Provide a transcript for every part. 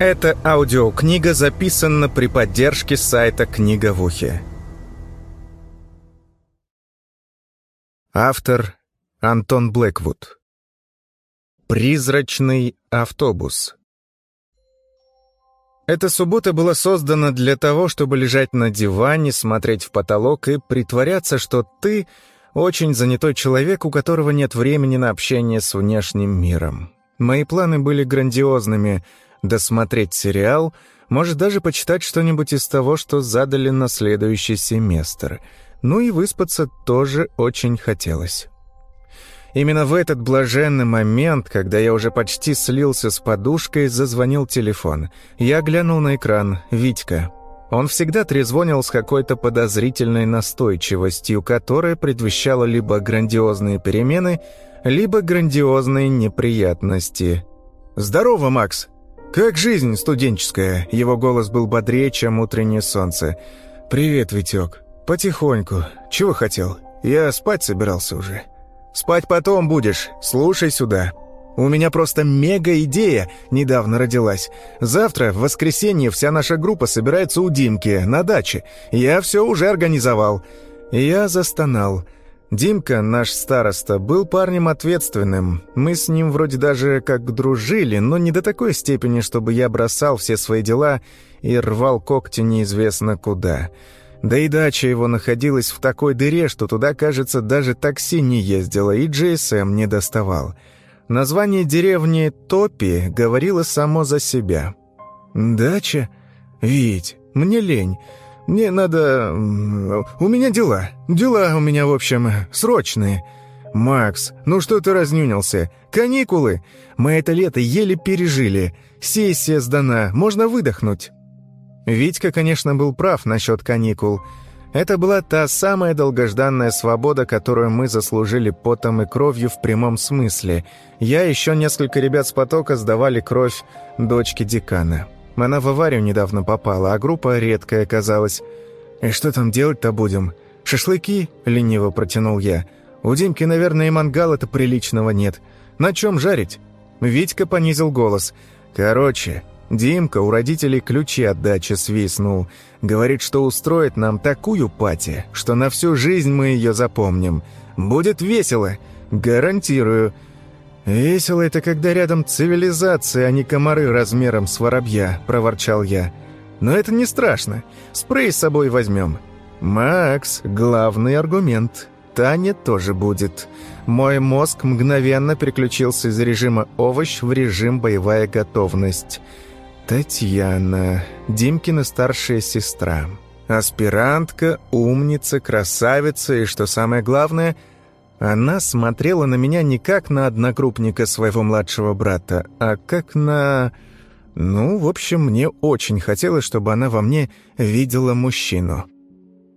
Эта аудиокнига записана при поддержке сайта «Книга в ухе». Автор Антон Блэквуд. Призрачный автобус. Эта суббота была создана для того, чтобы лежать на диване, смотреть в потолок и притворяться, что ты очень занятой человек, у которого нет времени на общение с внешним миром. Мои планы были грандиозными — досмотреть сериал, может даже почитать что-нибудь из того, что задали на следующий семестр. Ну и выспаться тоже очень хотелось. Именно в этот блаженный момент, когда я уже почти слился с подушкой, зазвонил телефон. Я глянул на экран. «Витька». Он всегда трезвонил с какой-то подозрительной настойчивостью, которая предвещала либо грандиозные перемены, либо грандиозные неприятности. «Здорово, Макс!» «Как жизнь студенческая?» Его голос был бодрее, чем утреннее солнце. «Привет, Витек. Потихоньку. Чего хотел? Я спать собирался уже». «Спать потом будешь. Слушай сюда. У меня просто мега-идея недавно родилась. Завтра, в воскресенье, вся наша группа собирается у Димки на даче. Я все уже организовал». Я застонал. Димка, наш староста, был парнем ответственным. Мы с ним вроде даже как дружили, но не до такой степени, чтобы я бросал все свои дела и рвал когти неизвестно куда. Да и дача его находилась в такой дыре, что туда, кажется, даже такси не ездило и GSM не доставал. Название деревни Топи говорило само за себя. «Дача? Вить, мне лень». Мне надо... У меня дела. Дела у меня, в общем, срочные. Макс, ну что ты разнюнился? Каникулы. Мы это лето еле пережили. Сессия сдана, можно выдохнуть». Витька, конечно, был прав насчет каникул. Это была та самая долгожданная свобода, которую мы заслужили потом и кровью в прямом смысле. Я еще несколько ребят с потока сдавали кровь дочке декана. Она в аварию недавно попала, а группа редкая оказалась. И что там делать-то будем? Шашлыки?» — лениво протянул я. «У Димки, наверное, и мангала-то приличного нет. На чем жарить?» Витька понизил голос. «Короче, Димка у родителей ключи от дачи свистнул. Говорит, что устроит нам такую пати, что на всю жизнь мы ее запомним. Будет весело, гарантирую». «Весело это, когда рядом цивилизация, а не комары размером с воробья», — проворчал я. «Но это не страшно. Спрей с собой возьмем». «Макс, главный аргумент. Таня тоже будет». Мой мозг мгновенно переключился из режима «овощ» в режим «боевая готовность». Татьяна, Димкина старшая сестра. Аспирантка, умница, красавица и, что самое главное — она смотрела на меня не как на одногруппника своего младшего брата, а как на... Ну, в общем, мне очень хотелось, чтобы она во мне видела мужчину.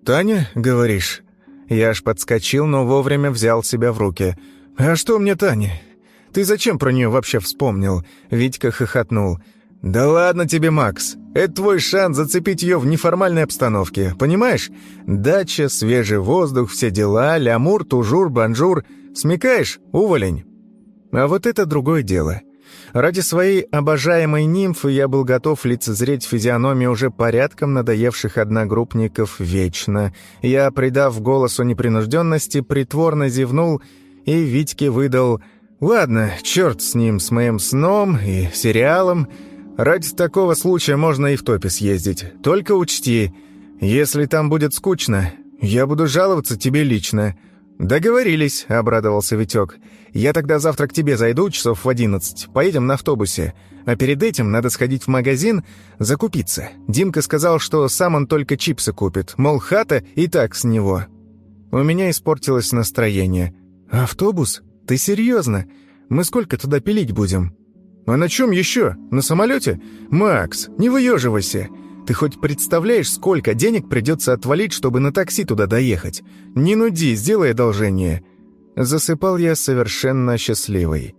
«Таня, говоришь?» Я аж подскочил, но вовремя взял себя в руки. «А что мне Таня? Ты зачем про нее вообще вспомнил?» Витька хохотнул. «Да ладно тебе, Макс. Это твой шанс зацепить ее в неформальной обстановке, понимаешь? Дача, свежий воздух, все дела, лямур, тужур, бонжур. Смекаешь, увалень?» А вот это другое дело. Ради своей обожаемой нимфы я был готов лицезреть физиономии уже порядком надоевших одногруппников вечно. Я, придав голосу непринужденности, притворно зевнул и Витьке выдал «Ладно, черт с ним, с моим сном и сериалом». Ради такого случая можно и в топе съездить. Только учти, если там будет скучно, я буду жаловаться тебе лично». «Договорились», — обрадовался Витек. «Я тогда завтра к тебе зайду часов в одиннадцать. Поедем на автобусе. А перед этим надо сходить в магазин, закупиться. Димка сказал, что сам он только чипсы купит. Мол, хата и так с него». У меня испортилось настроение. «Автобус? Ты серьезно? Мы сколько туда пилить будем?» «А на чем еще? На самолете? Макс, не выеживайся. Ты хоть представляешь, сколько денег придется отвалить, чтобы на такси туда доехать? Не нуди, сделай одолжение». Засыпал я совершенно счастливый.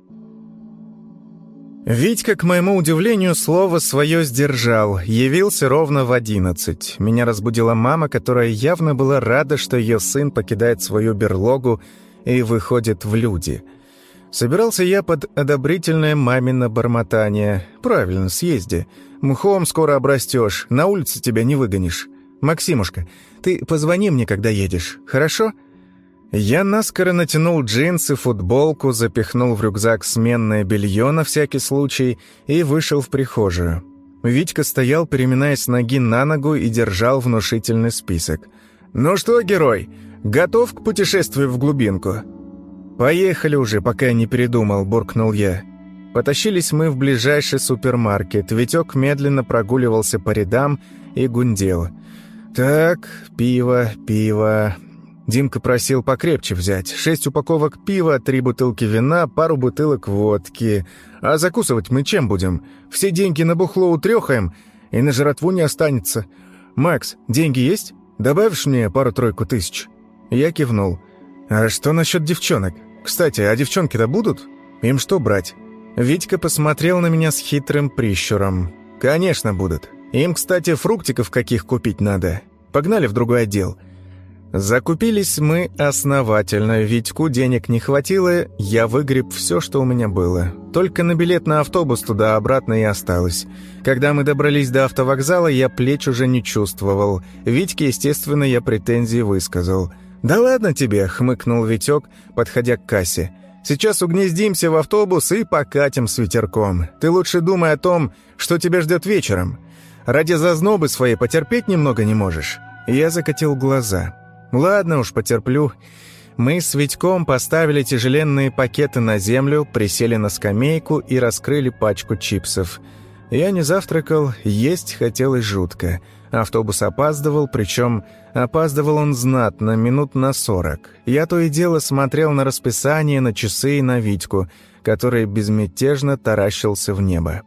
Витька, к моему удивлению, слово свое сдержал. Явился ровно в одиннадцать. Меня разбудила мама, которая явно была рада, что ее сын покидает свою берлогу и выходит в люди — Собирался я под одобрительное мамино бормотание. «Правильно, съезди. Мхом скоро обрастешь, на улице тебя не выгонишь. Максимушка, ты позвони мне, когда едешь, хорошо?» Я наскоро натянул джинсы, футболку, запихнул в рюкзак сменное белье на всякий случай и вышел в прихожую. Витька стоял, переминаясь ноги на ногу и держал внушительный список. «Ну что, герой, готов к путешествию в глубинку?» «Поехали уже, пока я не передумал», — буркнул я. Потащились мы в ближайший супермаркет. Витек медленно прогуливался по рядам и гундел. «Так, пиво, пиво...» Димка просил покрепче взять. Шесть упаковок пива, три бутылки вина, пару бутылок водки. А закусывать мы чем будем? Все деньги на бухло утрехаем, и на жратву не останется. «Макс, деньги есть? Добавишь мне пару-тройку тысяч?» Я кивнул. «А что насчет девчонок? Кстати, а девчонки-то будут? Им что брать?» Витька посмотрел на меня с хитрым прищуром. «Конечно будут. Им, кстати, фруктиков каких купить надо. Погнали в другой отдел». Закупились мы основательно, Витьку денег не хватило, я выгреб все, что у меня было. Только на билет на автобус туда-обратно и осталось. Когда мы добрались до автовокзала, я плеч уже не чувствовал. Витьке, естественно, я претензии высказал – «Да ладно тебе», — хмыкнул Витек, подходя к кассе. «Сейчас угнездимся в автобус и покатим с ветерком. Ты лучше думай о том, что тебя ждет вечером. Ради зазнобы своей потерпеть немного не можешь». Я закатил глаза. «Ладно уж, потерплю». Мы с Витьком поставили тяжеленные пакеты на землю, присели на скамейку и раскрыли пачку чипсов. Я не завтракал, есть хотелось жутко. Автобус опаздывал, причем опаздывал он знатно, минут на сорок. Я то и дело смотрел на расписание, на часы и на Витьку, который безмятежно таращился в небо.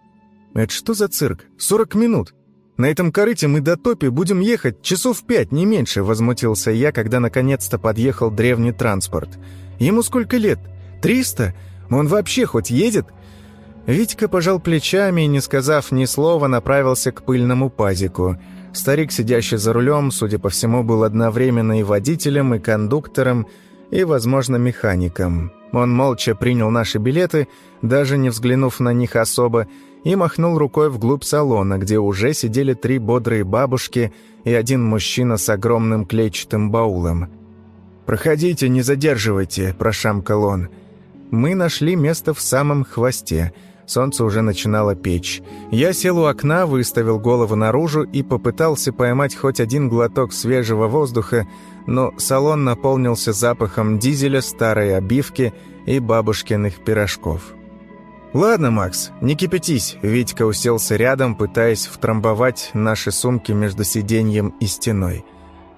«Это что за цирк? Сорок минут? На этом корыте мы до топи будем ехать часов пять, не меньше», — возмутился я, когда наконец-то подъехал древний транспорт. «Ему сколько лет? Триста? Он вообще хоть едет?» Витька пожал плечами и, не сказав ни слова, направился к пыльному пазику — Старик, сидящий за рулем, судя по всему, был одновременно и водителем, и кондуктором, и, возможно, механиком. Он молча принял наши билеты, даже не взглянув на них особо, и махнул рукой вглубь салона, где уже сидели три бодрые бабушки и один мужчина с огромным клетчатым баулом. «Проходите, не задерживайте», – прошамкал он. Мы нашли место в самом хвосте – Солнце уже начинало печь. Я сел у окна, выставил голову наружу и попытался поймать хоть один глоток свежего воздуха, но салон наполнился запахом дизеля, старой обивки и бабушкиных пирожков. «Ладно, Макс, не кипятись», — Витька уселся рядом, пытаясь втрамбовать наши сумки между сиденьем и стеной.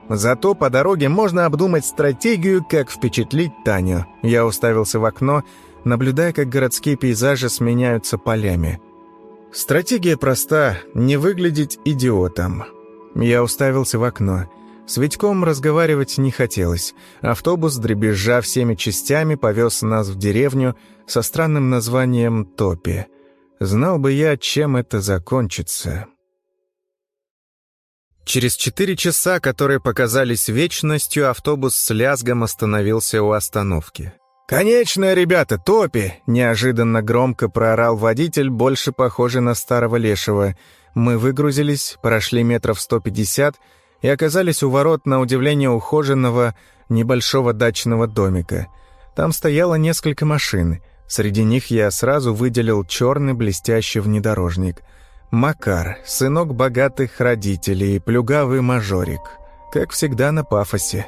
«Зато по дороге можно обдумать стратегию, как впечатлить Таню». Я уставился в окно — наблюдая, как городские пейзажи сменяются полями. Стратегия проста — не выглядеть идиотом. Я уставился в окно. С Витьком разговаривать не хотелось. Автобус, дребезжа всеми частями, повез нас в деревню со странным названием Топи. Знал бы я, чем это закончится. Через четыре часа, которые показались вечностью, автобус с лязгом остановился у остановки. «Конечно, ребята, топи!» — неожиданно громко проорал водитель, больше похожий на старого лешего. Мы выгрузились, прошли метров сто пятьдесят и оказались у ворот на удивление ухоженного небольшого дачного домика. Там стояло несколько машин. Среди них я сразу выделил черный блестящий внедорожник. Макар, сынок богатых родителей, плюгавый мажорик. Как всегда на пафосе.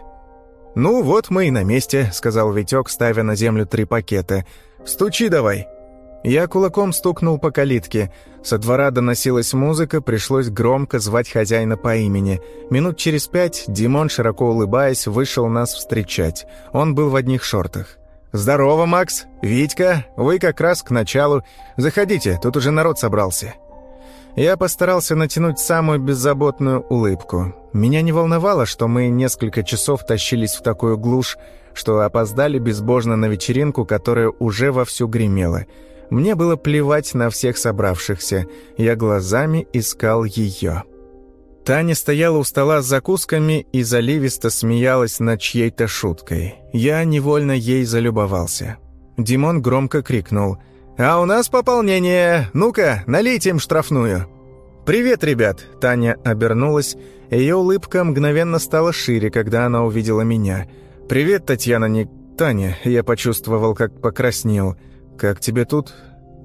«Ну вот мы и на месте», — сказал Витек, ставя на землю три пакета. «Стучи давай». Я кулаком стукнул по калитке. Со двора доносилась музыка, пришлось громко звать хозяина по имени. Минут через пять Димон, широко улыбаясь, вышел нас встречать. Он был в одних шортах. «Здорово, Макс! Витька, вы как раз к началу. Заходите, тут уже народ собрался». Я постарался натянуть самую беззаботную улыбку. Меня не волновало, что мы несколько часов тащились в такую глушь, что опоздали безбожно на вечеринку, которая уже вовсю гремела. Мне было плевать на всех собравшихся. Я глазами искал ее. Таня стояла у стола с закусками и заливисто смеялась над чьей-то шуткой. Я невольно ей залюбовался. Димон громко крикнул. «А у нас пополнение! Ну-ка, налейте им штрафную!» «Привет, ребят!» Таня обернулась. Ее улыбка мгновенно стала шире, когда она увидела меня. «Привет, Татьяна, не Таня!» Я почувствовал, как покраснел. «Как тебе тут?»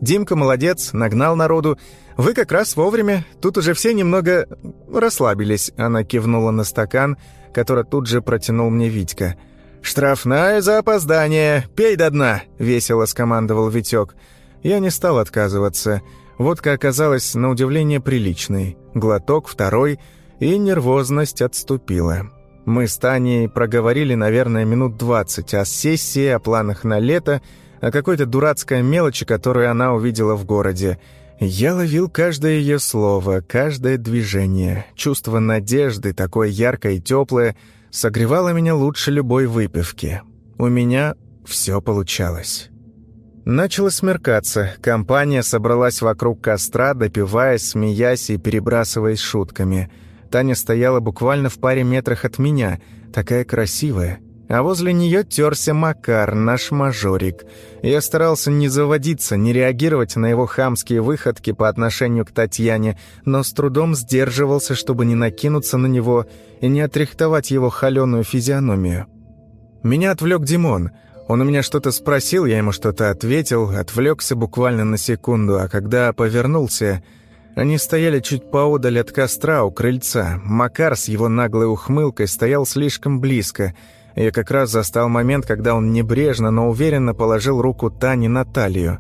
«Димка молодец, нагнал народу. Вы как раз вовремя. Тут уже все немного расслабились». Она кивнула на стакан, который тут же протянул мне Витька. «Штрафная за опоздание! Пей до дна!» — весело скомандовал Витек. Я не стал отказываться. Водка оказалась, на удивление, приличной. Глоток, второй, и нервозность отступила. Мы с Таней проговорили, наверное, минут двадцать о сессии, о планах на лето, о какой-то дурацкой мелочи, которую она увидела в городе. Я ловил каждое ее слово, каждое движение. Чувство надежды, такое яркое и теплое, согревало меня лучше любой выпивки. У меня все получалось. Начало смеркаться. Компания собралась вокруг костра, допивая, смеясь и перебрасываясь шутками. Таня стояла буквально в паре метрах от меня, такая красивая. А возле нее терся Макар, наш мажорик. Я старался не заводиться, не реагировать на его хамские выходки по отношению к Татьяне, но с трудом сдерживался, чтобы не накинуться на него и не отрихтовать его холеную физиономию. Меня отвлек Димон — он у меня что-то спросил, я ему что-то ответил, отвлекся буквально на секунду, а когда повернулся, они стояли чуть поодаль от костра у крыльца. Макар с его наглой ухмылкой стоял слишком близко. Я как раз застал момент, когда он небрежно, но уверенно положил руку Тане на талию.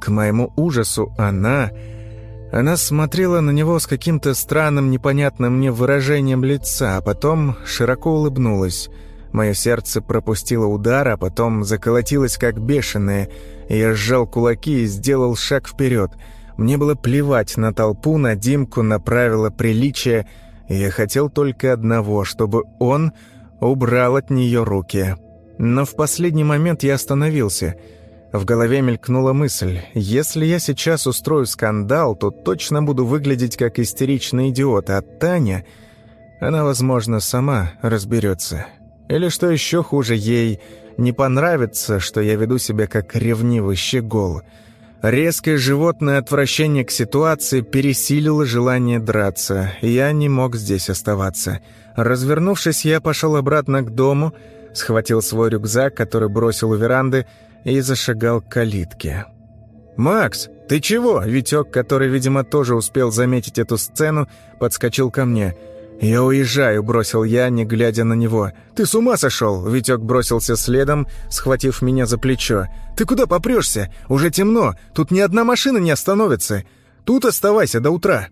К моему ужасу она... Она смотрела на него с каким-то странным, непонятным мне выражением лица, а потом широко улыбнулась. Мое сердце пропустило удар, а потом заколотилось как бешеное. Я сжал кулаки и сделал шаг вперед. Мне было плевать на толпу, на Димку, на правила приличия. Я хотел только одного, чтобы он убрал от нее руки. Но в последний момент я остановился. В голове мелькнула мысль. Если я сейчас устрою скандал, то точно буду выглядеть как истеричный идиот, а Таня... Она, возможно, сама разберется. Или, что еще хуже, ей не понравится, что я веду себя как ревнивый щегол. Резкое животное отвращение к ситуации пересилило желание драться. Я не мог здесь оставаться. Развернувшись, я пошел обратно к дому, схватил свой рюкзак, который бросил у веранды, и зашагал к калитке. «Макс, ты чего?» Витек, который, видимо, тоже успел заметить эту сцену, подскочил ко мне – «Я уезжаю», — бросил я, не глядя на него. «Ты с ума сошел?» — Витек бросился следом, схватив меня за плечо. «Ты куда попрешься? Уже темно. Тут ни одна машина не остановится. Тут оставайся до утра».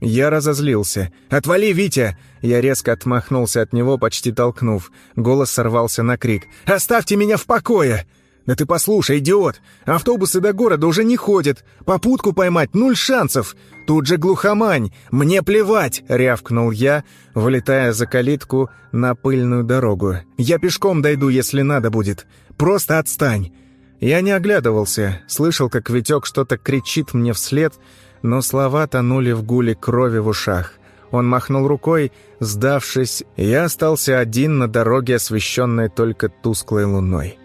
Я разозлился. «Отвали, Витя!» Я резко отмахнулся от него, почти толкнув. Голос сорвался на крик. «Оставьте меня в покое!» «Да ты послушай, идиот! Автобусы до города уже не ходят. Попутку поймать нуль шансов. Тут же глухомань. Мне плевать!» — рявкнул я, вылетая за калитку на пыльную дорогу. «Я пешком дойду, если надо будет. Просто отстань!» Я не оглядывался, слышал, как Витек что-то кричит мне вслед, но слова тонули в гуле крови в ушах. Он махнул рукой, сдавшись, я остался один на дороге, освещенной только тусклой луной.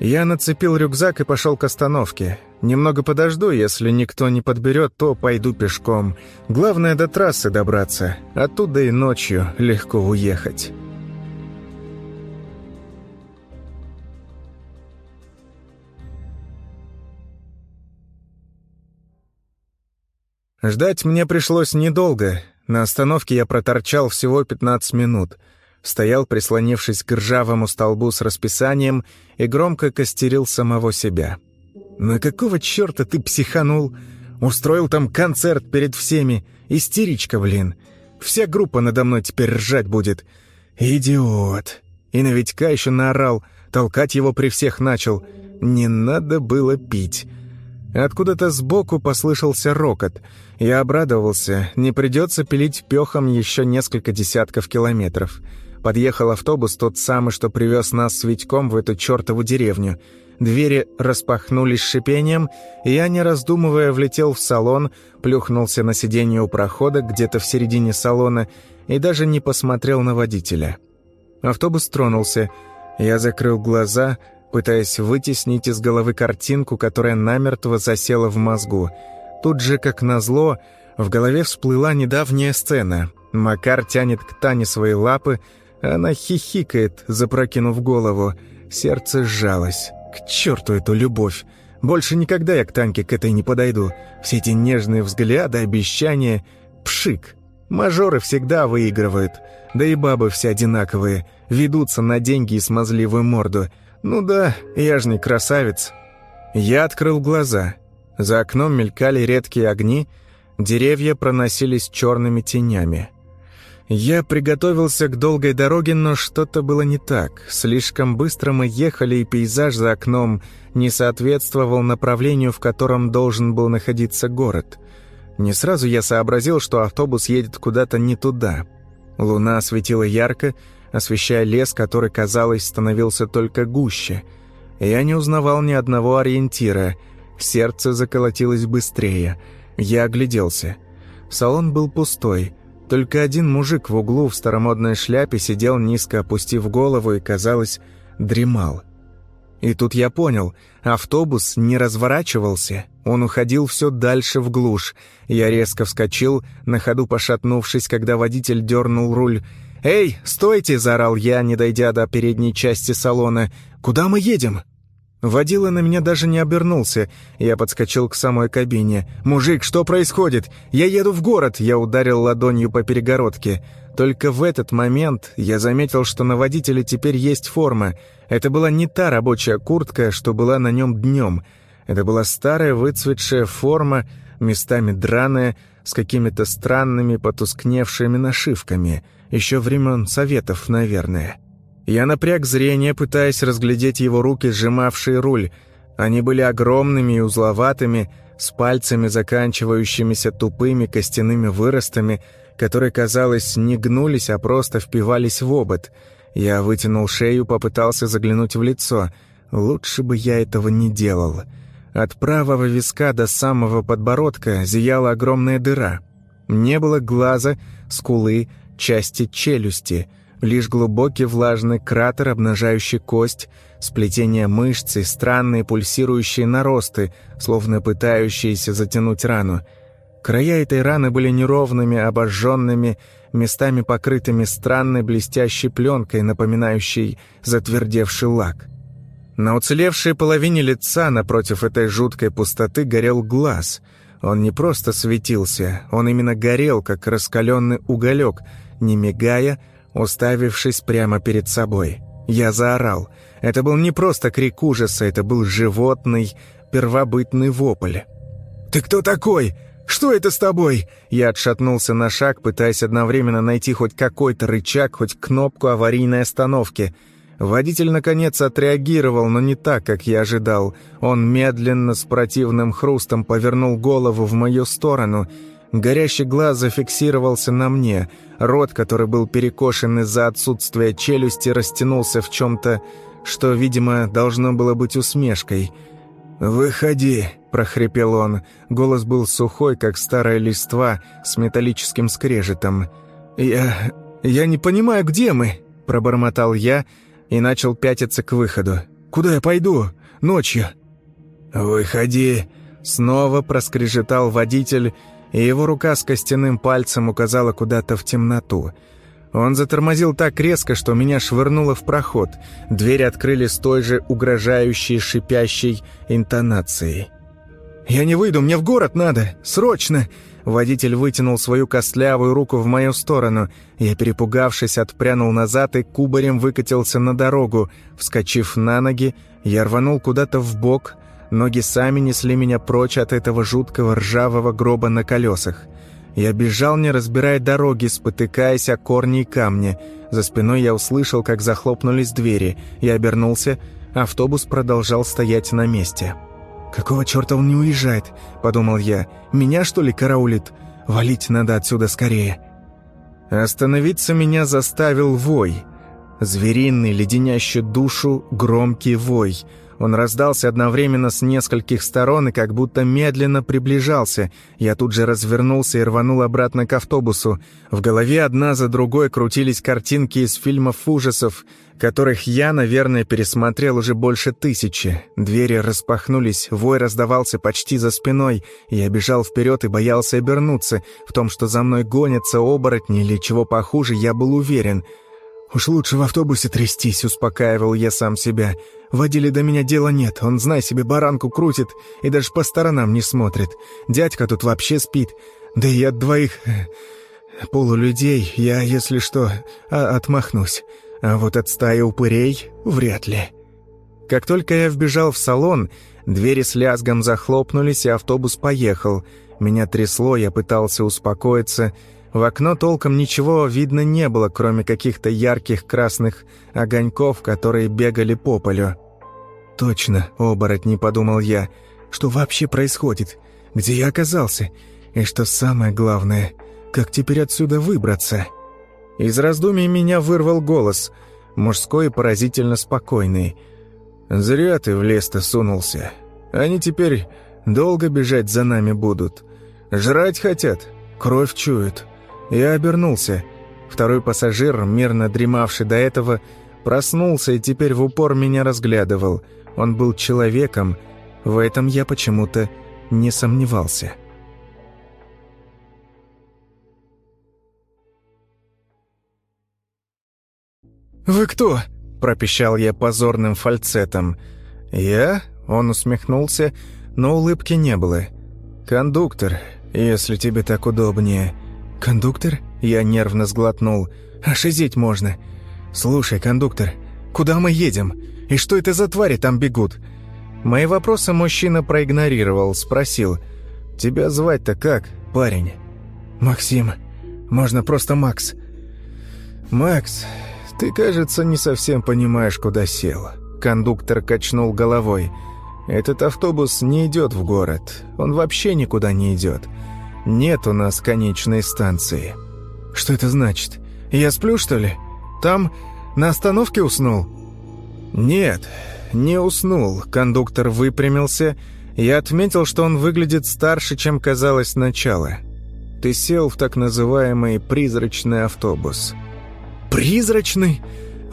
Я нацепил рюкзак и пошел к остановке. Немного подожду, если никто не подберет, то пойду пешком. Главное до трассы добраться, оттуда и ночью легко уехать. Ждать мне пришлось недолго. На остановке я проторчал всего 15 минут — стоял, прислонившись к ржавому столбу с расписанием, и громко костерил самого себя. «На какого черта ты психанул? Устроил там концерт перед всеми. Истеричка, блин. Вся группа надо мной теперь ржать будет. Идиот!» И на Витька еще наорал, толкать его при всех начал. «Не надо было пить». Откуда-то сбоку послышался рокот. Я обрадовался, не придется пилить пехом еще несколько десятков километров. Подъехал автобус, тот самый, что привез нас с Витьком в эту чертову деревню. Двери распахнулись шипением, и я, не раздумывая, влетел в салон, плюхнулся на сиденье у прохода, где-то в середине салона, и даже не посмотрел на водителя. Автобус тронулся. Я закрыл глаза, пытаясь вытеснить из головы картинку, которая намертво засела в мозгу. Тут же, как назло, в голове всплыла недавняя сцена. Макар тянет к Тане свои лапы, она хихикает, запрокинув голову. Сердце сжалось. К черту эту любовь! Больше никогда я к Таньке к этой не подойду. Все эти нежные взгляды, обещания... Пшик! Мажоры всегда выигрывают. Да и бабы все одинаковые. Ведутся на деньги и смазливую морду. Ну да, я ж не красавец. Я открыл глаза. За окном мелькали редкие огни, деревья проносились черными тенями. Я приготовился к долгой дороге, но что-то было не так. Слишком быстро мы ехали, и пейзаж за окном не соответствовал направлению, в котором должен был находиться город. Не сразу я сообразил, что автобус едет куда-то не туда. Луна светила ярко, освещая лес, который, казалось, становился только гуще. Я не узнавал ни одного ориентира. Сердце заколотилось быстрее. Я огляделся. Салон был пустой. Только один мужик в углу в старомодной шляпе сидел низко опустив голову и, казалось, дремал. И тут я понял, автобус не разворачивался, он уходил все дальше в глушь. Я резко вскочил, на ходу пошатнувшись, когда водитель дернул руль. «Эй, стойте!» – заорал я, не дойдя до передней части салона. «Куда мы едем?» Водила на меня даже не обернулся. Я подскочил к самой кабине. «Мужик, что происходит? Я еду в город!» Я ударил ладонью по перегородке. Только в этот момент я заметил, что на водителе теперь есть форма. Это была не та рабочая куртка, что была на нем днем. Это была старая выцветшая форма, местами драная, с какими-то странными потускневшими нашивками. Еще времен Советов, наверное. Я напряг зрение, пытаясь разглядеть его руки, сжимавшие руль. Они были огромными и узловатыми, с пальцами, заканчивающимися тупыми костяными выростами, которые, казалось, не гнулись, а просто впивались в обод. Я вытянул шею, попытался заглянуть в лицо. Лучше бы я этого не делал. От правого виска до самого подбородка зияла огромная дыра. Не было глаза, скулы, части челюсти — лишь глубокий влажный кратер, обнажающий кость, сплетение мышц и странные пульсирующие наросты, словно пытающиеся затянуть рану. Края этой раны были неровными, обожженными, местами покрытыми странной блестящей пленкой, напоминающей затвердевший лак. На уцелевшей половине лица напротив этой жуткой пустоты горел глаз. Он не просто светился, он именно горел, как раскаленный уголек, не мигая, уставившись прямо перед собой. Я заорал. Это был не просто крик ужаса, это был животный, первобытный вопль. «Ты кто такой? Что это с тобой?» Я отшатнулся на шаг, пытаясь одновременно найти хоть какой-то рычаг, хоть кнопку аварийной остановки. Водитель, наконец, отреагировал, но не так, как я ожидал. Он медленно, с противным хрустом повернул голову в мою сторону — Горящий глаз зафиксировался на мне. Рот, который был перекошен из-за отсутствия челюсти, растянулся в чем-то, что, видимо, должно было быть усмешкой. «Выходи», — прохрипел он. Голос был сухой, как старая листва, с металлическим скрежетом. «Я... я не понимаю, где мы?» — пробормотал я и начал пятиться к выходу. «Куда я пойду? Ночью?» «Выходи», — снова проскрежетал водитель, — и его рука с костяным пальцем указала куда-то в темноту. Он затормозил так резко, что меня швырнуло в проход. Двери открыли с той же угрожающей, шипящей интонацией. «Я не выйду, мне в город надо! Срочно!» Водитель вытянул свою костлявую руку в мою сторону. Я, перепугавшись, отпрянул назад и кубарем выкатился на дорогу. Вскочив на ноги, я рванул куда-то в бок, Ноги сами несли меня прочь от этого жуткого ржавого гроба на колесах. Я бежал, не разбирая дороги, спотыкаясь о корни и камни. За спиной я услышал, как захлопнулись двери. Я обернулся, автобус продолжал стоять на месте. «Какого черта он не уезжает?» – подумал я. «Меня, что ли, караулит? Валить надо отсюда скорее». Остановиться меня заставил вой. Звериный, леденящий душу, громкий вой – Он раздался одновременно с нескольких сторон и как будто медленно приближался. Я тут же развернулся и рванул обратно к автобусу. В голове одна за другой крутились картинки из фильмов ужасов, которых я, наверное, пересмотрел уже больше тысячи. Двери распахнулись, вой раздавался почти за спиной. Я бежал вперед и боялся обернуться. В том, что за мной гонятся оборотни или чего похуже, я был уверен — «Уж лучше в автобусе трястись», — успокаивал я сам себя. «Водили до меня дела нет, он, знай себе, баранку крутит и даже по сторонам не смотрит. Дядька тут вообще спит, да и от двоих э, полулюдей я, если что, а, отмахнусь. А вот от стаи упырей вряд ли». Как только я вбежал в салон, двери с лязгом захлопнулись, и автобус поехал. Меня трясло, я пытался успокоиться — в окно толком ничего видно не было, кроме каких-то ярких красных огоньков, которые бегали по полю. «Точно, оборотни», — подумал я. «Что вообще происходит? Где я оказался? И что самое главное, как теперь отсюда выбраться?» Из раздумий меня вырвал голос, мужской и поразительно спокойный. «Зря ты в лес-то сунулся. Они теперь долго бежать за нами будут. Жрать хотят, кровь чуют». Я обернулся. Второй пассажир, мирно дремавший до этого, проснулся и теперь в упор меня разглядывал. Он был человеком. В этом я почему-то не сомневался. «Вы кто?» – пропищал я позорным фальцетом. «Я?» – он усмехнулся, но улыбки не было. «Кондуктор, если тебе так удобнее». «Кондуктор?» Я нервно сглотнул. «Ошизеть можно!» «Слушай, кондуктор, куда мы едем? И что это за твари там бегут?» Мои вопросы мужчина проигнорировал, спросил. «Тебя звать-то как, парень?» «Максим. Можно просто Макс». «Макс, ты, кажется, не совсем понимаешь, куда сел». Кондуктор качнул головой. «Этот автобус не идет в город. Он вообще никуда не идет. Нет у нас конечной станции. Что это значит? Я сплю, что ли? Там на остановке уснул? Нет, не уснул. Кондуктор выпрямился. Я отметил, что он выглядит старше, чем казалось сначала. Ты сел в так называемый призрачный автобус. «Призрачный?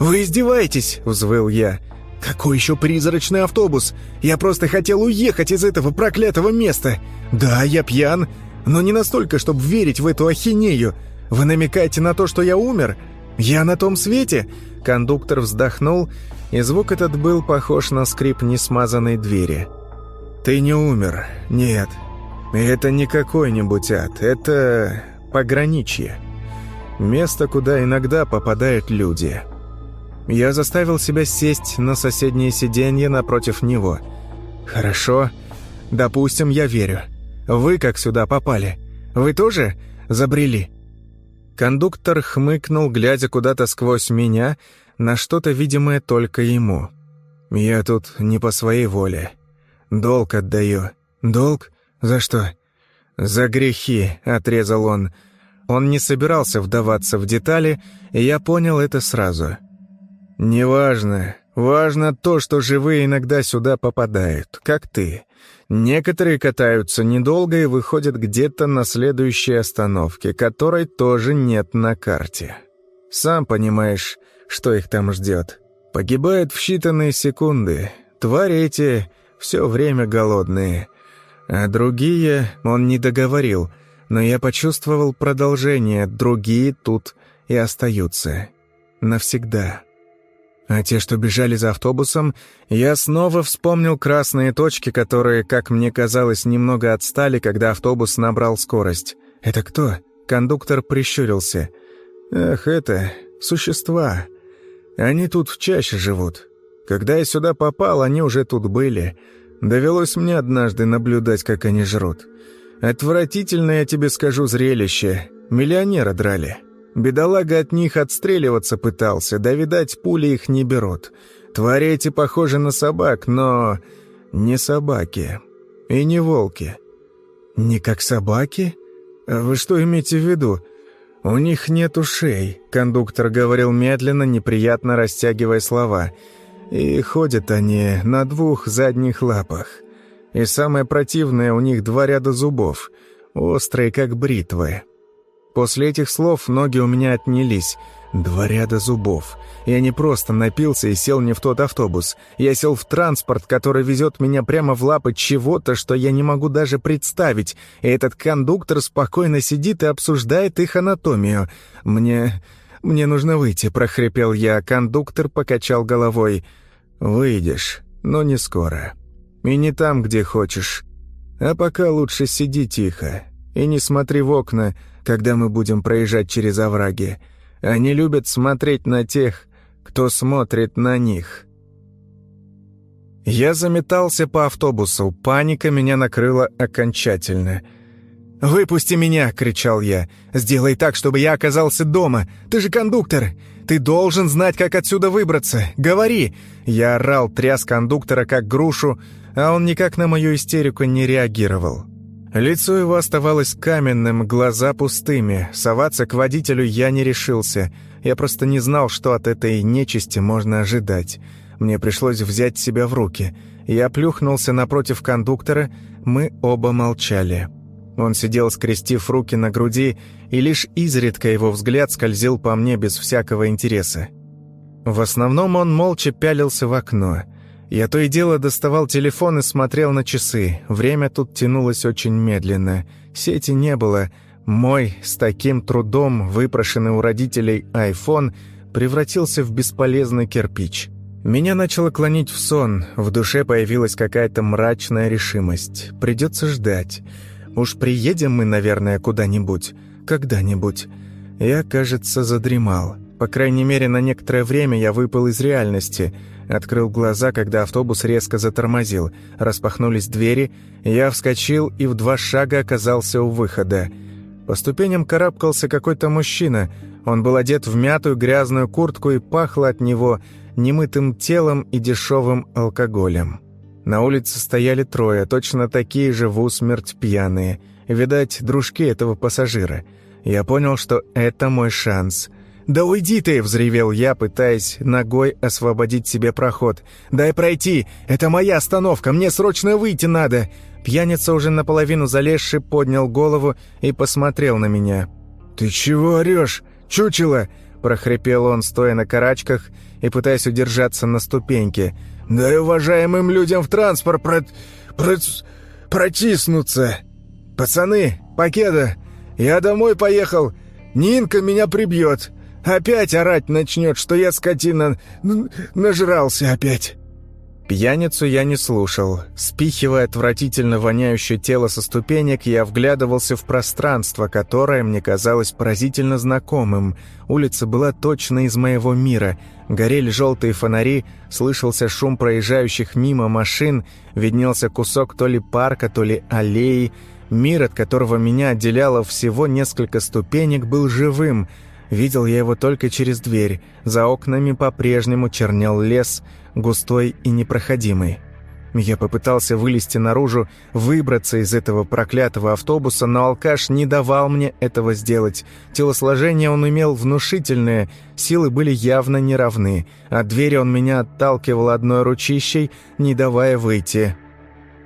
Вы издеваетесь?» – взвыл я. «Какой еще призрачный автобус? Я просто хотел уехать из этого проклятого места. Да, я пьян, но не настолько, чтобы верить в эту ахинею. Вы намекаете на то, что я умер? Я на том свете?» Кондуктор вздохнул, и звук этот был похож на скрип несмазанной двери. «Ты не умер. Нет. Это не какой-нибудь ад. Это пограничье. Место, куда иногда попадают люди». Я заставил себя сесть на соседнее сиденье напротив него. «Хорошо. Допустим, я верю. Вы как сюда попали? Вы тоже забрели?» Кондуктор хмыкнул, глядя куда-то сквозь меня, на что-то видимое только ему. «Я тут не по своей воле. Долг отдаю. Долг? За что?» «За грехи», — отрезал он. Он не собирался вдаваться в детали, и я понял это сразу. «Неважно. Важно то, что живые иногда сюда попадают, как ты. Некоторые катаются недолго и выходят где-то на следующей остановке, которой тоже нет на карте. Сам понимаешь, что их там ждет. Погибают в считанные секунды. Твари эти все время голодные. А другие он не договорил, но я почувствовал продолжение. Другие тут и остаются. Навсегда. А те, что бежали за автобусом, я снова вспомнил красные точки, которые, как мне казалось, немного отстали, когда автобус набрал скорость. «Это кто?» Кондуктор прищурился. «Ах, это... существа. Они тут чаще живут. Когда я сюда попал, они уже тут были. Довелось мне однажды наблюдать, как они жрут. Отвратительное, я тебе скажу, зрелище. Миллионера драли». Бедолага от них отстреливаться пытался, да, видать, пули их не берут. Твари эти похожи на собак, но не собаки. И не волки. Не как собаки? Вы что имеете в виду? У них нет ушей, кондуктор говорил медленно, неприятно растягивая слова. И ходят они на двух задних лапах. И самое противное, у них два ряда зубов, острые, как бритвы. После этих слов ноги у меня отнялись. Два ряда зубов. Я не просто напился и сел не в тот автобус. Я сел в транспорт, который везет меня прямо в лапы чего-то, что я не могу даже представить. И этот кондуктор спокойно сидит и обсуждает их анатомию. Мне... мне нужно выйти, прохрипел я. Кондуктор покачал головой. «Выйдешь, но не скоро. И не там, где хочешь. А пока лучше сиди тихо. И не смотри в окна, когда мы будем проезжать через овраги. Они любят смотреть на тех, кто смотрит на них. Я заметался по автобусу, паника меня накрыла окончательно. «Выпусти меня!» — кричал я. «Сделай так, чтобы я оказался дома! Ты же кондуктор! Ты должен знать, как отсюда выбраться! Говори!» Я орал, тряс кондуктора как грушу, а он никак на мою истерику не реагировал. Лицо его оставалось каменным, глаза пустыми. Соваться к водителю я не решился. Я просто не знал, что от этой нечисти можно ожидать. Мне пришлось взять себя в руки. Я плюхнулся напротив кондуктора, мы оба молчали. Он сидел, скрестив руки на груди, и лишь изредка его взгляд скользил по мне без всякого интереса. В основном он молча пялился в окно — я то и дело доставал телефон и смотрел на часы. Время тут тянулось очень медленно. Сети не было. Мой, с таким трудом выпрошенный у родителей iPhone, превратился в бесполезный кирпич. Меня начало клонить в сон. В душе появилась какая-то мрачная решимость. Придется ждать. Уж приедем мы, наверное, куда-нибудь. Когда-нибудь. Я, кажется, задремал. По крайней мере, на некоторое время я выпал из реальности — Открыл глаза, когда автобус резко затормозил. Распахнулись двери, я вскочил и в два шага оказался у выхода. По ступеням карабкался какой-то мужчина. Он был одет в мятую грязную куртку и пахло от него немытым телом и дешевым алкоголем. На улице стояли трое, точно такие же в усмерть пьяные. Видать, дружки этого пассажира. Я понял, что это мой шанс. «Да уйди ты!» — взревел я, пытаясь ногой освободить себе проход. «Дай пройти! Это моя остановка! Мне срочно выйти надо!» Пьяница, уже наполовину залезший, поднял голову и посмотрел на меня. «Ты чего орешь? Чучело!» — прохрипел он, стоя на карачках и пытаясь удержаться на ступеньке. «Дай уважаемым людям в транспорт про... про... протиснуться! Пацаны, Покеда, я домой поехал! Нинка меня прибьет!» Опять орать начнет, что я, скотина, нажрался опять». Пьяницу я не слушал. Спихивая отвратительно воняющее тело со ступенек, я вглядывался в пространство, которое мне казалось поразительно знакомым. Улица была точно из моего мира. Горели желтые фонари, слышался шум проезжающих мимо машин, виднелся кусок то ли парка, то ли аллеи. Мир, от которого меня отделяло всего несколько ступенек, был живым — Видел я его только через дверь. За окнами по-прежнему чернел лес, густой и непроходимый. Я попытался вылезти наружу, выбраться из этого проклятого автобуса, но алкаш не давал мне этого сделать. Телосложение он имел внушительное, силы были явно неравны. От двери он меня отталкивал одной ручищей, не давая выйти.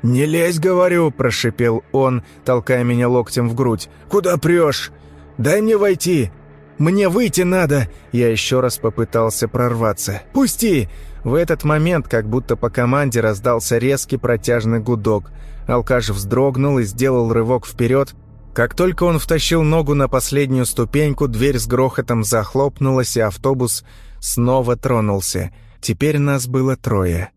«Не лезь, говорю!» – прошипел он, толкая меня локтем в грудь. «Куда прешь? Дай мне войти! Мне выйти надо!» Я еще раз попытался прорваться. «Пусти!» В этот момент, как будто по команде, раздался резкий протяжный гудок. Алкаш вздрогнул и сделал рывок вперед. Как только он втащил ногу на последнюю ступеньку, дверь с грохотом захлопнулась, и автобус снова тронулся. Теперь нас было трое.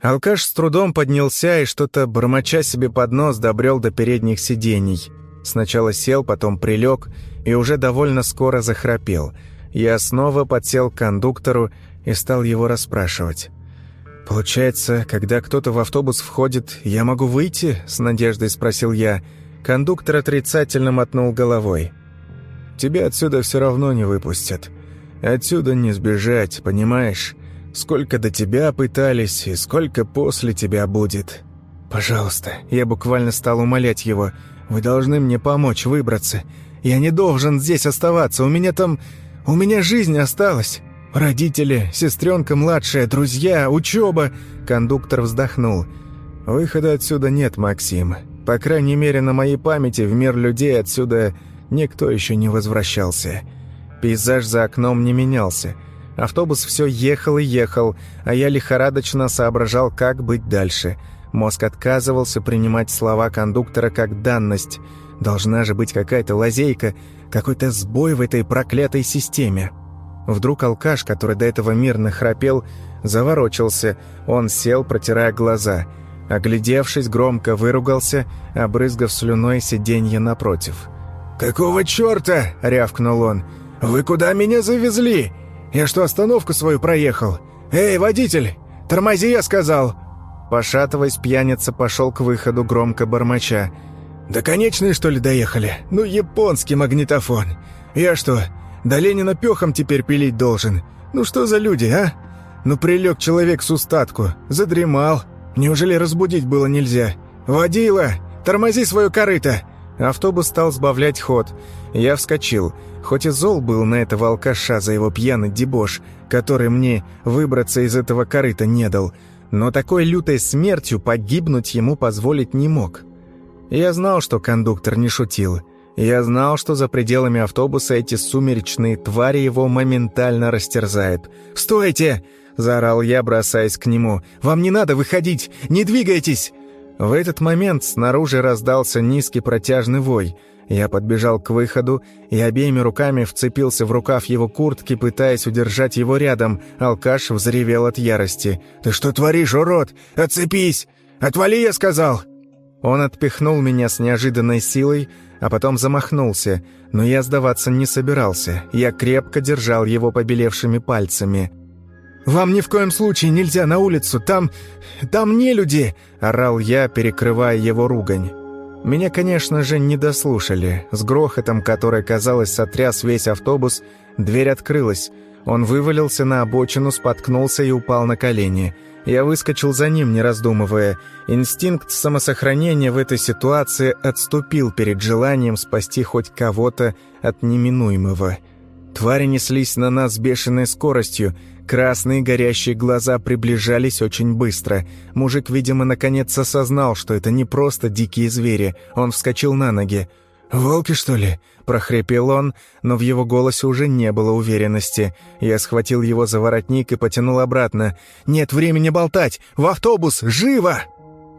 Алкаш с трудом поднялся и что-то, бормоча себе под нос, добрел до передних сидений. Сначала сел, потом прилег и уже довольно скоро захрапел. Я снова подсел к кондуктору и стал его расспрашивать. «Получается, когда кто-то в автобус входит, я могу выйти?» – с надеждой спросил я. Кондуктор отрицательно мотнул головой. «Тебя отсюда все равно не выпустят. Отсюда не сбежать, понимаешь? Сколько до тебя пытались и сколько после тебя будет. Пожалуйста». Я буквально стал умолять его – вы должны мне помочь выбраться. Я не должен здесь оставаться. У меня там... У меня жизнь осталась. Родители, сестренка младшая, друзья, учеба!» Кондуктор вздохнул. «Выхода отсюда нет, Максим. По крайней мере, на моей памяти в мир людей отсюда никто еще не возвращался. Пейзаж за окном не менялся. Автобус все ехал и ехал, а я лихорадочно соображал, как быть дальше. Мозг отказывался принимать слова кондуктора как данность. Должна же быть какая-то лазейка, какой-то сбой в этой проклятой системе. Вдруг алкаш, который до этого мирно храпел, заворочился. Он сел, протирая глаза. Оглядевшись, громко выругался, обрызгав слюной сиденье напротив. «Какого черта?» — рявкнул он. «Вы куда меня завезли? Я что, остановку свою проехал? Эй, водитель! Тормози, я сказал!» Пошатываясь, пьяница пошел к выходу, громко бормоча. «До конечной, что ли, доехали? Ну, японский магнитофон! Я что, до Ленина пехом теперь пилить должен. Ну что за люди, а? Ну прилег человек с устатку, задремал. Неужели разбудить было нельзя? Водила, тормози свою корыто!» Автобус стал сбавлять ход. Я вскочил. Хоть и зол был на этого алкаша за его пьяный дебош, который мне выбраться из этого корыта не дал, но такой лютой смертью погибнуть ему позволить не мог. Я знал, что кондуктор не шутил. Я знал, что за пределами автобуса эти сумеречные твари его моментально растерзают. «Стойте!» – заорал я, бросаясь к нему. «Вам не надо выходить! Не двигайтесь!» В этот момент снаружи раздался низкий протяжный вой. Я подбежал к выходу и обеими руками вцепился в рукав его куртки, пытаясь удержать его рядом. Алкаш взревел от ярости. «Ты что творишь, урод? Отцепись! Отвали, я сказал!» Он отпихнул меня с неожиданной силой, а потом замахнулся, но я сдаваться не собирался. Я крепко держал его побелевшими пальцами. «Вам ни в коем случае нельзя на улицу, там... там не люди!» — орал я, перекрывая его ругань. Меня, конечно же, не дослушали. С грохотом, который, казалось, сотряс весь автобус, дверь открылась. Он вывалился на обочину, споткнулся и упал на колени — я выскочил за ним, не раздумывая. Инстинкт самосохранения в этой ситуации отступил перед желанием спасти хоть кого-то от неминуемого. Твари неслись на нас с бешеной скоростью. Красные горящие глаза приближались очень быстро. Мужик, видимо, наконец осознал, что это не просто дикие звери. Он вскочил на ноги. «Волки, что ли?» – прохрипел он, но в его голосе уже не было уверенности. Я схватил его за воротник и потянул обратно. «Нет времени болтать! В автобус! Живо!»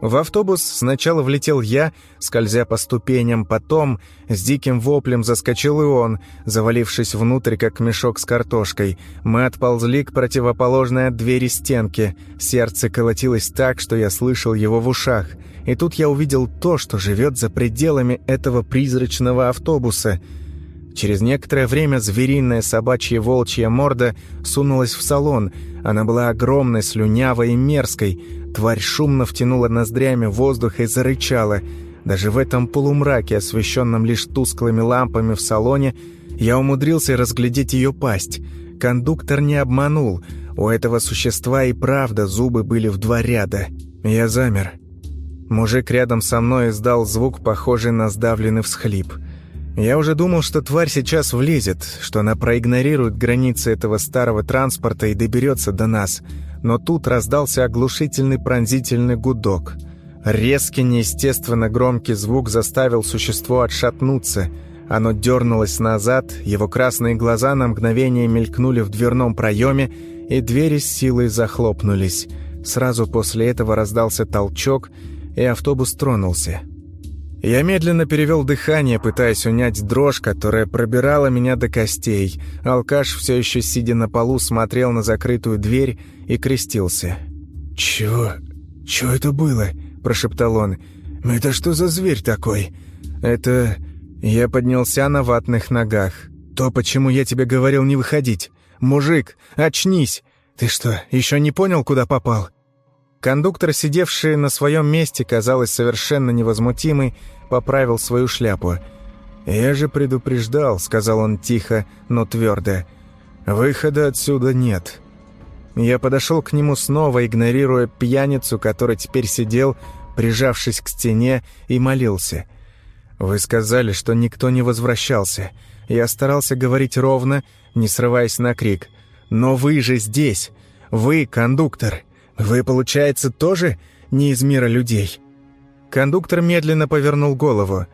В автобус сначала влетел я, скользя по ступеням, потом с диким воплем заскочил и он, завалившись внутрь, как мешок с картошкой. Мы отползли к противоположной от двери стенке. Сердце колотилось так, что я слышал его в ушах. И тут я увидел то, что живет за пределами этого призрачного автобуса. Через некоторое время звериная собачья волчья морда сунулась в салон. Она была огромной, слюнявой и мерзкой. Тварь шумно втянула ноздрями воздух и зарычала. Даже в этом полумраке, освещенном лишь тусклыми лампами в салоне, я умудрился разглядеть ее пасть. Кондуктор не обманул. У этого существа и правда зубы были в два ряда. Я замер. Мужик рядом со мной издал звук, похожий на сдавленный всхлип. Я уже думал, что тварь сейчас влезет, что она проигнорирует границы этого старого транспорта и доберется до нас. Но тут раздался оглушительный пронзительный гудок. Резкий, неестественно громкий звук заставил существо отшатнуться. Оно дернулось назад, его красные глаза на мгновение мелькнули в дверном проеме, и двери с силой захлопнулись. Сразу после этого раздался толчок — и автобус тронулся. Я медленно перевел дыхание, пытаясь унять дрожь, которая пробирала меня до костей. Алкаш, все еще сидя на полу, смотрел на закрытую дверь и крестился. «Чего? Чего это было?» – прошептал он. «Это что за зверь такой?» «Это...» Я поднялся на ватных ногах. «То, почему я тебе говорил не выходить. Мужик, очнись! Ты что, еще не понял, куда попал? Кондуктор, сидевший на своем месте, казалось совершенно невозмутимый, поправил свою шляпу. «Я же предупреждал», — сказал он тихо, но твердо. «Выхода отсюда нет». Я подошел к нему снова, игнорируя пьяницу, который теперь сидел, прижавшись к стене, и молился. «Вы сказали, что никто не возвращался. Я старался говорить ровно, не срываясь на крик. Но вы же здесь. Вы кондуктор. Вы, получается, тоже не из мира людей?» Кондуктор медленно повернул голову.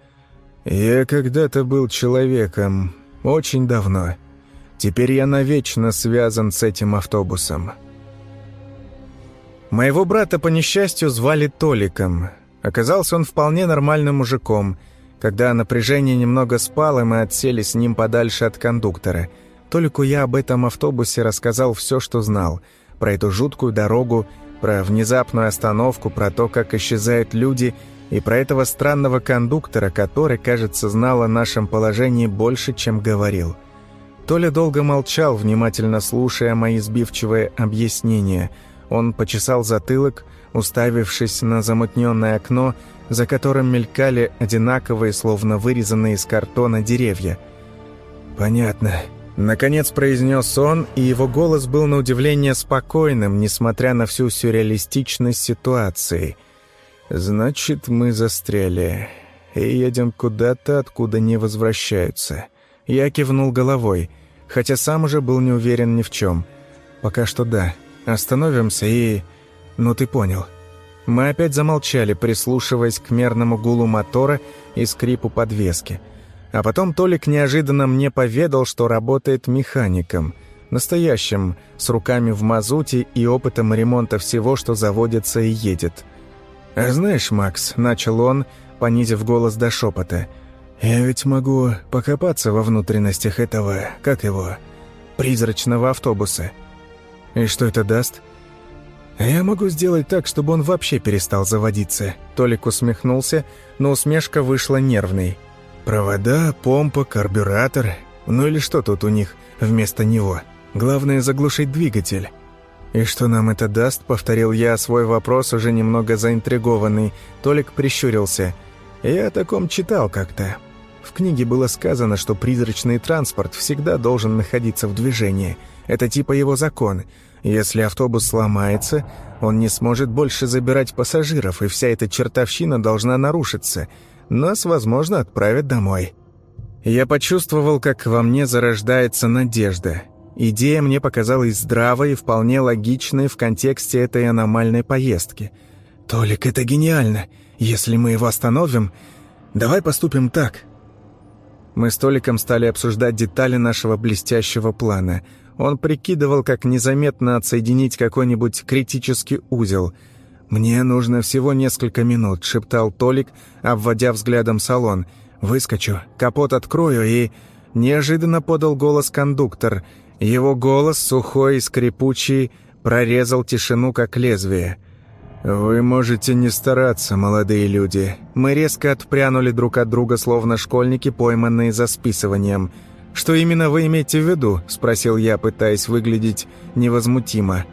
«Я когда-то был человеком. Очень давно. Теперь я навечно связан с этим автобусом». Моего брата, по несчастью, звали Толиком. Оказался он вполне нормальным мужиком. Когда напряжение немного спало, мы отсели с ним подальше от кондуктора. Толику я об этом автобусе рассказал все, что знал. Про эту жуткую дорогу, про внезапную остановку, про то, как исчезают люди, и про этого странного кондуктора, который, кажется, знал о нашем положении больше, чем говорил. Толя долго молчал, внимательно слушая мои сбивчивые объяснения. Он почесал затылок, уставившись на замутненное окно, за которым мелькали одинаковые, словно вырезанные из картона деревья. «Понятно», Наконец произнес он, и его голос был на удивление спокойным, несмотря на всю сюрреалистичность ситуации. «Значит, мы застряли и едем куда-то, откуда не возвращаются». Я кивнул головой, хотя сам уже был не уверен ни в чем. «Пока что да. Остановимся и...» «Ну ты понял». Мы опять замолчали, прислушиваясь к мерному гулу мотора и скрипу подвески – а потом Толик неожиданно мне поведал, что работает механиком, настоящим, с руками в мазуте и опытом ремонта всего, что заводится и едет. «А знаешь, Макс», — начал он, понизив голос до шепота, «я ведь могу покопаться во внутренностях этого, как его, призрачного автобуса. И что это даст?» «Я могу сделать так, чтобы он вообще перестал заводиться». Толик усмехнулся, но усмешка вышла нервной. Провода, помпа, карбюратор. Ну или что тут у них вместо него? Главное заглушить двигатель. «И что нам это даст?» — повторил я свой вопрос, уже немного заинтригованный. Толик прищурился. «Я о таком читал как-то. В книге было сказано, что призрачный транспорт всегда должен находиться в движении. Это типа его закон. Если автобус сломается, он не сможет больше забирать пассажиров, и вся эта чертовщина должна нарушиться нас, возможно, отправят домой. Я почувствовал, как во мне зарождается надежда. Идея мне показалась здравой и вполне логичной в контексте этой аномальной поездки. «Толик, это гениально! Если мы его остановим, давай поступим так!» Мы с Толиком стали обсуждать детали нашего блестящего плана. Он прикидывал, как незаметно отсоединить какой-нибудь критический узел – «Мне нужно всего несколько минут», — шептал Толик, обводя взглядом салон. «Выскочу, капот открою и...» Неожиданно подал голос кондуктор. Его голос, сухой и скрипучий, прорезал тишину, как лезвие. «Вы можете не стараться, молодые люди». Мы резко отпрянули друг от друга, словно школьники, пойманные за списыванием. «Что именно вы имеете в виду?» – спросил я, пытаясь выглядеть невозмутимо.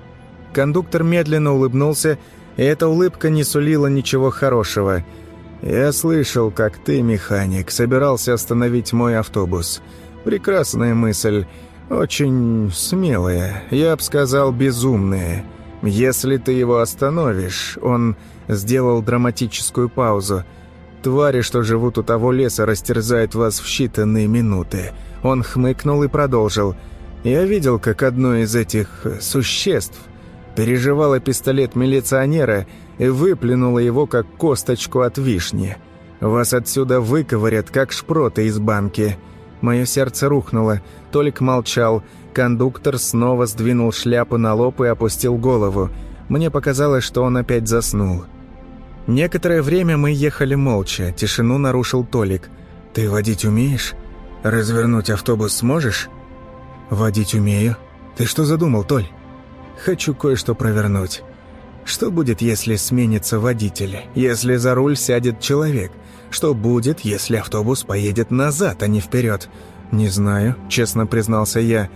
Кондуктор медленно улыбнулся и эта улыбка не сулила ничего хорошего. «Я слышал, как ты, механик, собирался остановить мой автобус. Прекрасная мысль, очень смелая, я бы сказал, безумная. Если ты его остановишь...» Он сделал драматическую паузу. «Твари, что живут у того леса, растерзают вас в считанные минуты». Он хмыкнул и продолжил. «Я видел, как одно из этих существ переживала пистолет милиционера и выплюнула его, как косточку от вишни. Вас отсюда выковырят, как шпроты из банки. Мое сердце рухнуло. Толик молчал. Кондуктор снова сдвинул шляпу на лоб и опустил голову. Мне показалось, что он опять заснул. Некоторое время мы ехали молча. Тишину нарушил Толик. «Ты водить умеешь? Развернуть автобус сможешь?» «Водить умею. Ты что задумал, Толь?» Хочу кое-что провернуть. Что будет, если сменится водитель? Если за руль сядет человек? Что будет, если автобус поедет назад, а не вперед? Не знаю, честно признался я.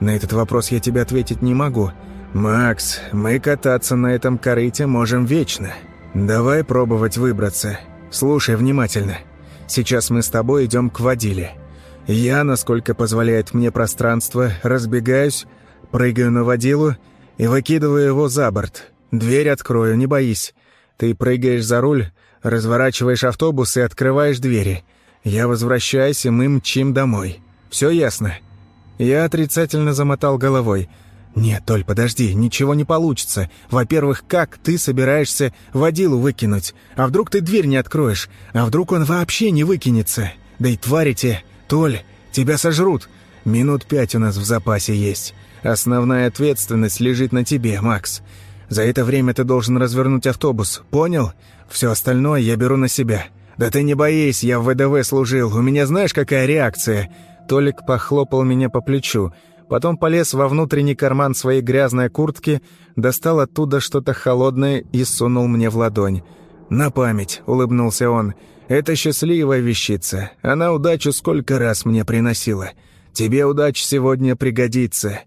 На этот вопрос я тебе ответить не могу. Макс, мы кататься на этом корыте можем вечно. Давай пробовать выбраться. Слушай внимательно. Сейчас мы с тобой идем к водиле. Я, насколько позволяет мне пространство, разбегаюсь, прыгаю на водилу и выкидываю его за борт. Дверь открою, не боись. Ты прыгаешь за руль, разворачиваешь автобус и открываешь двери. Я возвращаюсь, и мы мчим домой. Все ясно?» Я отрицательно замотал головой. «Нет, Толь, подожди, ничего не получится. Во-первых, как ты собираешься водилу выкинуть? А вдруг ты дверь не откроешь? А вдруг он вообще не выкинется? Да и твари те, Толь, тебя сожрут. Минут пять у нас в запасе есть. Основная ответственность лежит на тебе, Макс. За это время ты должен развернуть автобус, понял? Все остальное я беру на себя. Да ты не боись, я в ВДВ служил, у меня знаешь, какая реакция?» Толик похлопал меня по плечу – Потом полез во внутренний карман своей грязной куртки, достал оттуда что-то холодное и сунул мне в ладонь. «На память», — улыбнулся он. «Это счастливая вещица. Она удачу сколько раз мне приносила. Тебе удача сегодня пригодится».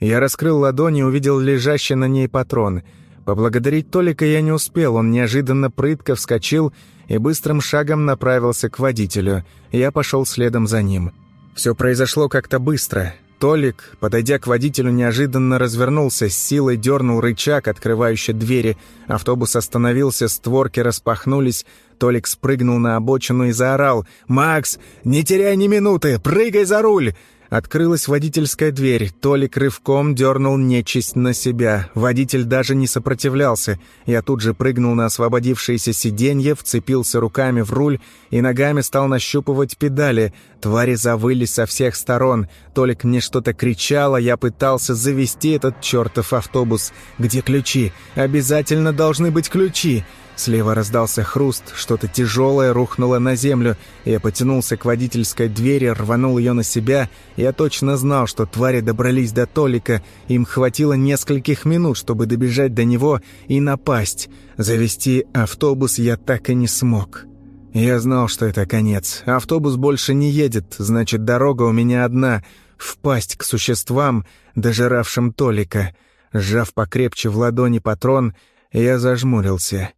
Я раскрыл ладонь и увидел лежащий на ней патрон. Поблагодарить Толика я не успел, он неожиданно прытко вскочил и быстрым шагом направился к водителю. Я пошел следом за ним. Все произошло как-то быстро. Толик, подойдя к водителю, неожиданно развернулся, с силой дернул рычаг, открывающий двери. Автобус остановился, створки распахнулись. Толик спрыгнул на обочину и заорал. «Макс, не теряй ни минуты! Прыгай за руль!» Открылась водительская дверь. Толик рывком дернул нечисть на себя. Водитель даже не сопротивлялся. Я тут же прыгнул на освободившееся сиденье, вцепился руками в руль и ногами стал нащупывать педали. Твари завыли со всех сторон. Толик мне что-то кричал, а я пытался завести этот чертов автобус. «Где ключи? Обязательно должны быть ключи!» Слева раздался хруст, что-то тяжелое рухнуло на землю. Я потянулся к водительской двери, рванул ее на себя. Я точно знал, что твари добрались до Толика. Им хватило нескольких минут, чтобы добежать до него и напасть. Завести автобус я так и не смог. Я знал, что это конец. Автобус больше не едет, значит, дорога у меня одна — впасть к существам, дожиравшим Толика. Сжав покрепче в ладони патрон, я зажмурился.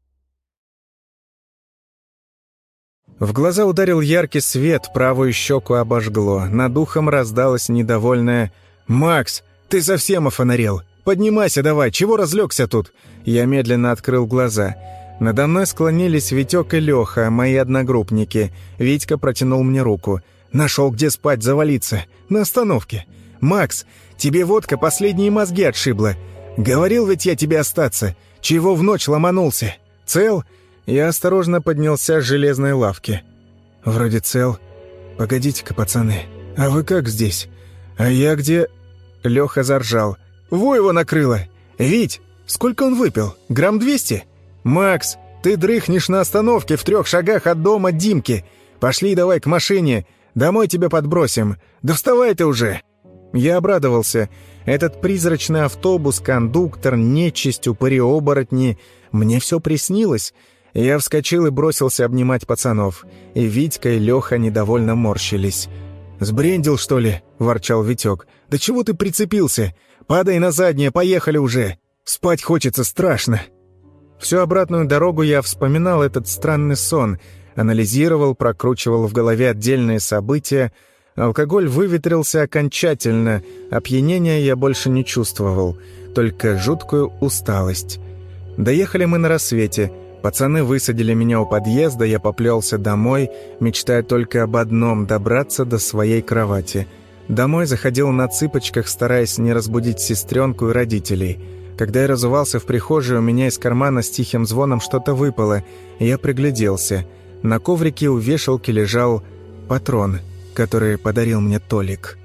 В глаза ударил яркий свет, правую щеку обожгло. Над ухом раздалось недовольное «Макс, ты совсем офонарел! Поднимайся давай, чего разлегся тут?» Я медленно открыл глаза. Надо мной склонились Витек и Леха, мои одногруппники. Витька протянул мне руку. «Нашел, где спать, завалиться. На остановке. Макс, тебе водка последние мозги отшибла. Говорил ведь я тебе остаться. Чего в ночь ломанулся? Цел?» Я осторожно поднялся с железной лавки. «Вроде цел. Погодите-ка, пацаны, а вы как здесь? А я где...» Леха заржал. «Во его накрыло! Вить, сколько он выпил? Грамм двести? Макс, ты дрыхнешь на остановке в трех шагах от дома Димки. Пошли давай к машине, домой тебя подбросим. Да вставай ты уже!» Я обрадовался. Этот призрачный автобус, кондуктор, нечисть, упыри-оборотни. Мне все приснилось. Я вскочил и бросился обнимать пацанов. И Витька, и Леха недовольно морщились. «Сбрендил, что ли?» – ворчал Витек. «Да чего ты прицепился? Падай на заднее, поехали уже! Спать хочется страшно!» Всю обратную дорогу я вспоминал этот странный сон, анализировал, прокручивал в голове отдельные события. Алкоголь выветрился окончательно, опьянения я больше не чувствовал, только жуткую усталость. Доехали мы на рассвете – Пацаны высадили меня у подъезда, я поплелся домой, мечтая только об одном – добраться до своей кровати. Домой заходил на цыпочках, стараясь не разбудить сестренку и родителей. Когда я разувался в прихожей, у меня из кармана с тихим звоном что-то выпало, и я пригляделся. На коврике у вешалки лежал патрон, который подарил мне Толик.